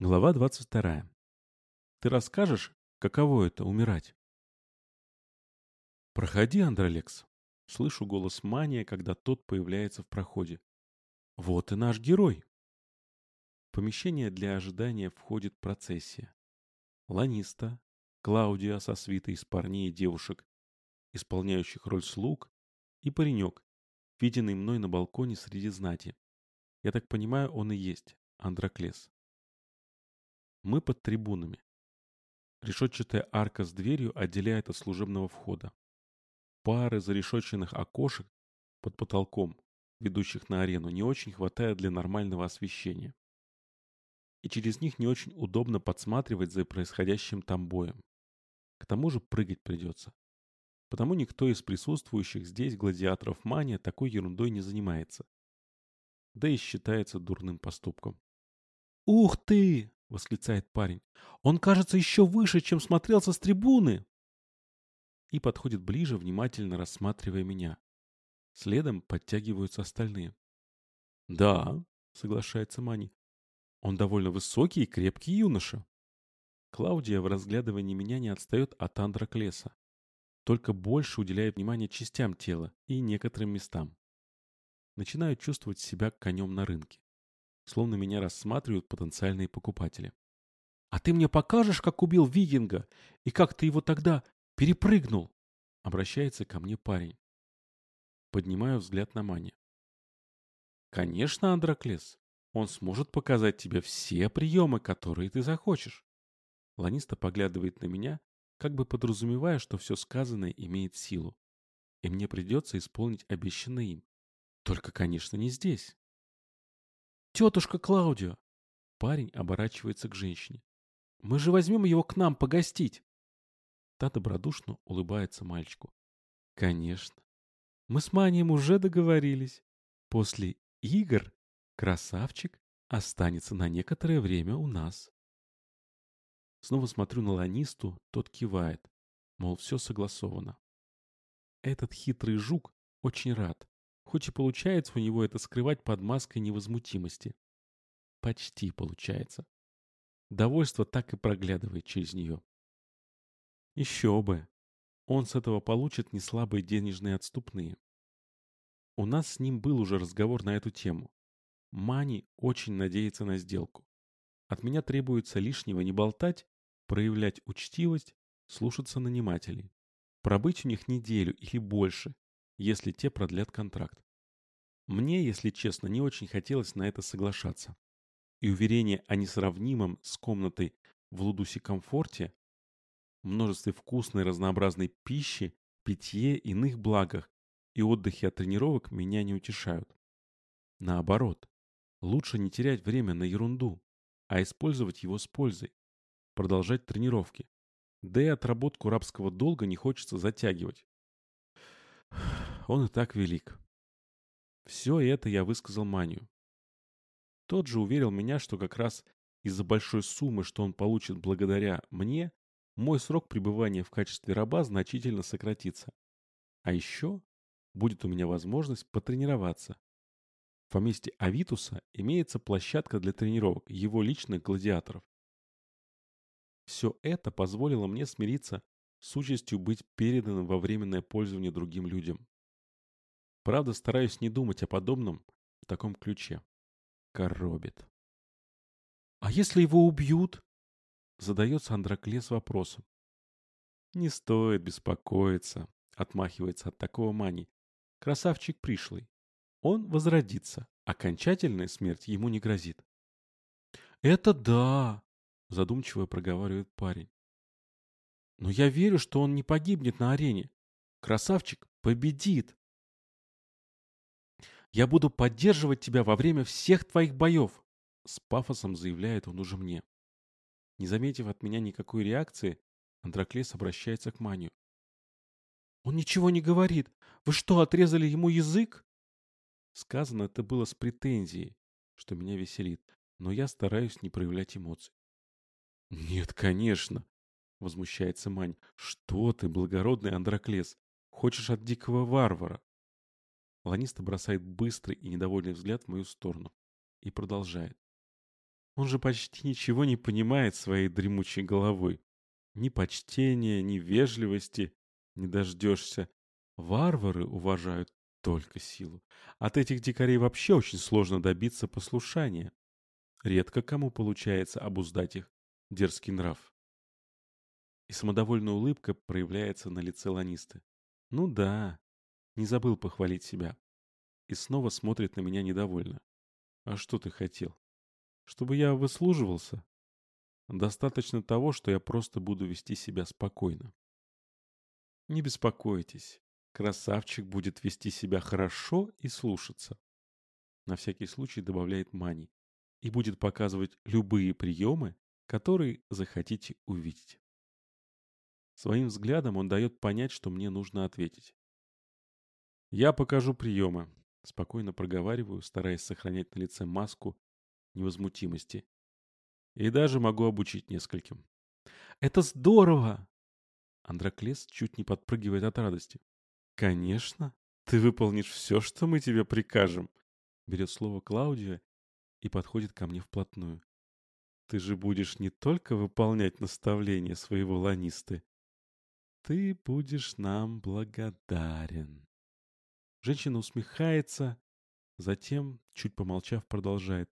Глава 22. Ты расскажешь, каково это — умирать? «Проходи, Андролекс!» Слышу голос Мания, когда тот появляется в проходе. «Вот и наш герой!» В помещение для ожидания входит процессия. Ланиста, Клаудия со свитой из парней и девушек, исполняющих роль слуг, и паренек, виденный мной на балконе среди знати. Я так понимаю, он и есть Андроклес. Мы под трибунами. Решетчатая арка с дверью отделяет от служебного входа. Пары зарешетченных окошек под потолком, ведущих на арену, не очень хватает для нормального освещения. И через них не очень удобно подсматривать за происходящим там боем. К тому же прыгать придется. Потому никто из присутствующих здесь гладиаторов мания такой ерундой не занимается. Да и считается дурным поступком. «Ух ты!» — восклицает парень. «Он кажется еще выше, чем смотрелся с трибуны!» И подходит ближе, внимательно рассматривая меня. Следом подтягиваются остальные. «Да», — соглашается Мани, — «он довольно высокий и крепкий юноша». Клаудия в разглядывании меня не отстает от Андра Клеса, только больше уделяет внимание частям тела и некоторым местам. Начинаю чувствовать себя конем на рынке словно меня рассматривают потенциальные покупатели. «А ты мне покажешь, как убил викинга? И как ты его тогда перепрыгнул?» Обращается ко мне парень. Поднимаю взгляд на Мани. «Конечно, Андроклес. Он сможет показать тебе все приемы, которые ты захочешь». Ланиста поглядывает на меня, как бы подразумевая, что все сказанное имеет силу. И мне придется исполнить обещанное им. Только, конечно, не здесь. «Тетушка Клаудио!» Парень оборачивается к женщине. «Мы же возьмем его к нам погостить!» Та добродушно улыбается мальчику. «Конечно. Мы с Манием уже договорились. После игр красавчик останется на некоторое время у нас». Снова смотрю на Ланисту, тот кивает, мол, все согласовано. Этот хитрый жук очень рад, Хоть и получается у него это скрывать под маской невозмутимости. Почти получается. Довольство так и проглядывает через нее. Еще бы. Он с этого получит неслабые денежные отступные. У нас с ним был уже разговор на эту тему. Мани очень надеется на сделку. От меня требуется лишнего не болтать, проявлять учтивость, слушаться нанимателей. Пробыть у них неделю или больше, если те продлят контракт. Мне, если честно, не очень хотелось на это соглашаться. И уверение о несравнимом с комнатой в Лудусе комфорте, множестве вкусной разнообразной пищи, питье, иных благах и отдыхе от тренировок меня не утешают. Наоборот, лучше не терять время на ерунду, а использовать его с пользой, продолжать тренировки. Да и отработку рабского долга не хочется затягивать. Он и так велик. Все это я высказал Манию. Тот же уверил меня, что как раз из-за большой суммы, что он получит благодаря мне, мой срок пребывания в качестве раба значительно сократится. А еще будет у меня возможность потренироваться. В поместье Авитуса имеется площадка для тренировок его личных гладиаторов. Все это позволило мне смириться с участью быть переданным во временное пользование другим людям. Правда, стараюсь не думать о подобном в таком ключе. Коробит. «А если его убьют?» Задается Андроклес вопросом. «Не стоит беспокоиться», — отмахивается от такого мани. «Красавчик пришлый. Он возродится. Окончательная смерть ему не грозит». «Это да!» — задумчиво проговаривает парень. «Но я верю, что он не погибнет на арене. Красавчик победит!» Я буду поддерживать тебя во время всех твоих боев!» С пафосом заявляет он уже мне. Не заметив от меня никакой реакции, Андроклес обращается к Манию. «Он ничего не говорит. Вы что, отрезали ему язык?» Сказано это было с претензией, что меня веселит, но я стараюсь не проявлять эмоций. «Нет, конечно!» — возмущается Мань. «Что ты, благородный Андроклес, хочешь от дикого варвара?» Ланиста бросает быстрый и недовольный взгляд в мою сторону и продолжает. Он же почти ничего не понимает своей дремучей головой. Ни почтения, ни вежливости не дождешься. Варвары уважают только силу. От этих дикарей вообще очень сложно добиться послушания. Редко кому получается обуздать их дерзкий нрав. И самодовольная улыбка проявляется на лице Ланисты. Ну да, не забыл похвалить себя. И снова смотрит на меня недовольно. А что ты хотел? Чтобы я выслуживался? Достаточно того, что я просто буду вести себя спокойно. Не беспокойтесь, красавчик будет вести себя хорошо и слушаться. На всякий случай добавляет Мани. И будет показывать любые приемы, которые захотите увидеть. Своим взглядом он дает понять, что мне нужно ответить. «Я покажу приемы», — спокойно проговариваю, стараясь сохранять на лице маску невозмутимости. «И даже могу обучить нескольким». «Это здорово!» Андроклес чуть не подпрыгивает от радости. «Конечно, ты выполнишь все, что мы тебе прикажем», — берет слово Клаудия и подходит ко мне вплотную. «Ты же будешь не только выполнять наставления своего ланисты, ты будешь нам благодарен. Женщина усмехается, затем, чуть помолчав, продолжает.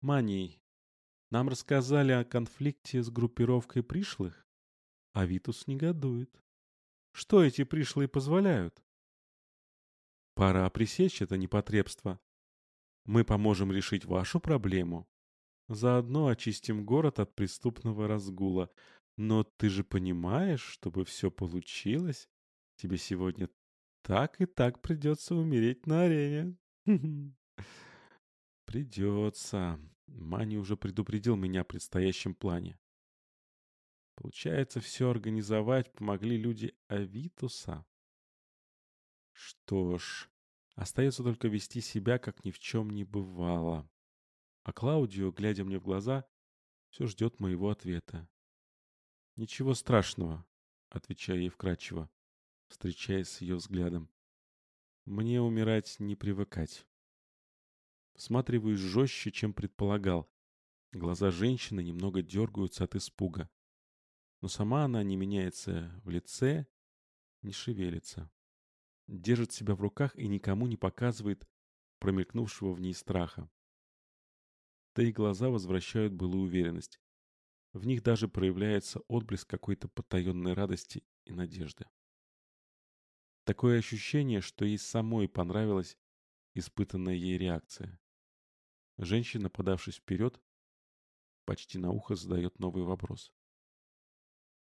Маний, нам рассказали о конфликте с группировкой пришлых, а Витус негодует. Что эти пришлые позволяют? Пора пресечь это непотребство. Мы поможем решить вашу проблему. Заодно очистим город от преступного разгула. Но ты же понимаешь, чтобы все получилось, тебе сегодня так и так придется умереть на арене. Придется. Мани уже предупредил меня о предстоящем плане. Получается, все организовать помогли люди Авитуса. Что ж, остается только вести себя, как ни в чем не бывало. А Клаудио, глядя мне в глаза, все ждет моего ответа. «Ничего страшного», — отвечаю ей вкратчиво, встречаясь с ее взглядом. «Мне умирать не привыкать». Всматриваюсь жестче, чем предполагал. Глаза женщины немного дергаются от испуга. Но сама она не меняется в лице, не шевелится. Держит себя в руках и никому не показывает промелькнувшего в ней страха. Да и глаза возвращают былую уверенность. В них даже проявляется отблеск какой-то потаенной радости и надежды. Такое ощущение, что ей самой понравилась испытанная ей реакция. Женщина, подавшись вперед, почти на ухо задает новый вопрос.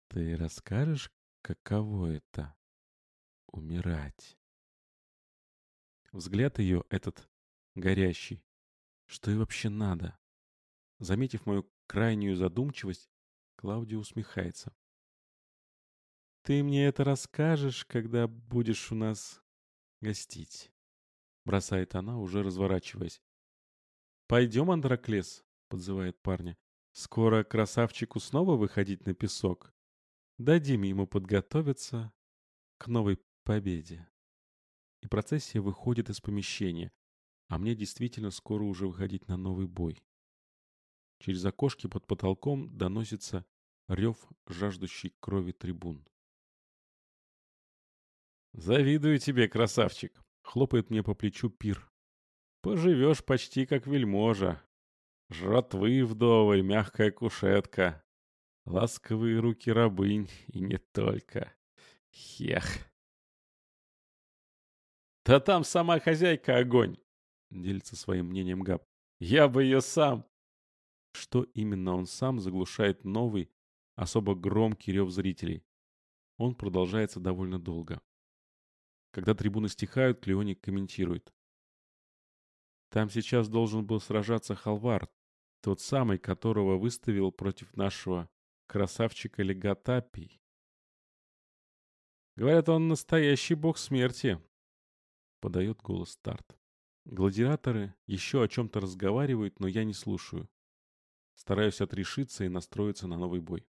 «Ты расскажешь, каково это — умирать?» Взгляд ее этот горящий. Что и вообще надо? Заметив мою крайнюю задумчивость, Клаудия усмехается. «Ты мне это расскажешь, когда будешь у нас гостить», — бросает она, уже разворачиваясь. «Пойдем, Андроклес», — подзывает парня. «Скоро красавчику снова выходить на песок. Дадим ему подготовиться к новой победе». И процессия выходит из помещения, а мне действительно скоро уже выходить на новый бой. Через окошки под потолком доносится рев жаждущий крови трибун. «Завидую тебе, красавчик!» — хлопает мне по плечу пир. «Поживешь почти как вельможа. Жратвы вдоволь, мягкая кушетка, ласковые руки рабынь и не только. Хех!» «Да там сама хозяйка огонь!» — делится своим мнением Габ. «Я бы ее сам!» что именно он сам заглушает новый, особо громкий рев зрителей. Он продолжается довольно долго. Когда трибуны стихают, Клеоник комментирует. Там сейчас должен был сражаться Халвар, тот самый, которого выставил против нашего красавчика Легатапий. Говорят, он настоящий бог смерти, подает голос Старт. Гладиаторы еще о чем-то разговаривают, но я не слушаю. Стараюсь отрешиться и настроиться на новый бой.